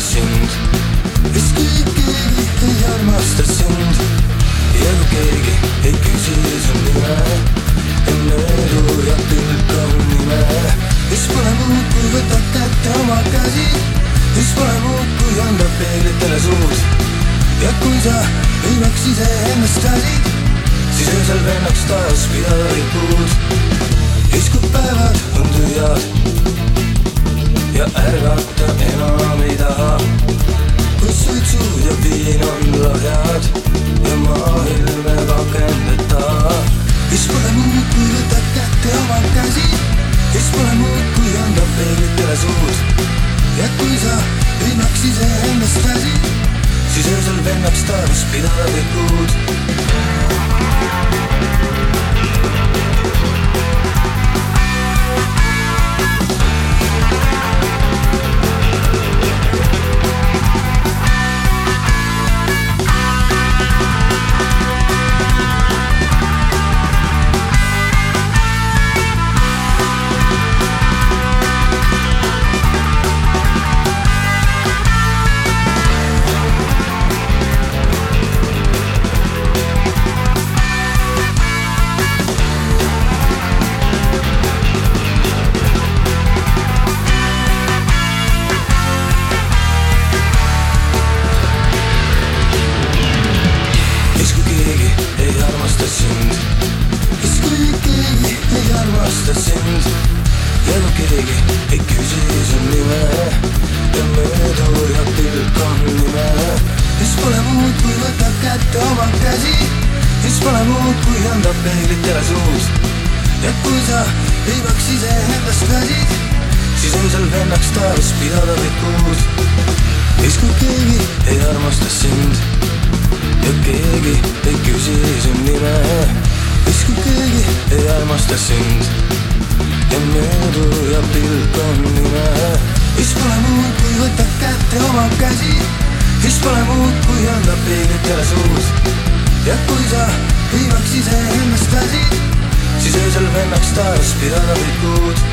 armasta sind, vist keegi ei armasta sind. ja kui keegi ei küsi su nime, enne elu ja pilk on nime, siis pole muud, kui võtad kätte oma käsi, siis pole muud, kui anda peeglitele suud. ja kui sa viimaks iseennast lasid, siis öösel vennaks taas pidada ei puud. siis kui päevad on tühjad ja ärgata siis pole muud, kui anda peeglitele suud. ja kui sa viimaks iseennast väsid, siis öösel vennaks taas pidada kõik kuud. Armasta sind, siis kui keegi ei armasta sind? Ja kui keegi ei küsi su nime. Ja mööduja pilk on nime, siis pole muud, kui võtta kätte oma käsi, siis pole muud, kui anda peeglitele suud ja kui sa viimaks iseendast väsid, siis öösel vennaks taas pidada kõik kuud. siis kui keegi ei armasta sind ei küsi su nime, kui keegi ei armasta sind. Ja mööduja pilk on nime, siis pole muud, kui võtta kätte oma käsi, siis pole muud, kui anda peeglitele suud ja kui sa viimaks iseennast väsid, siis öösel vennaks taas pidada kõik kuud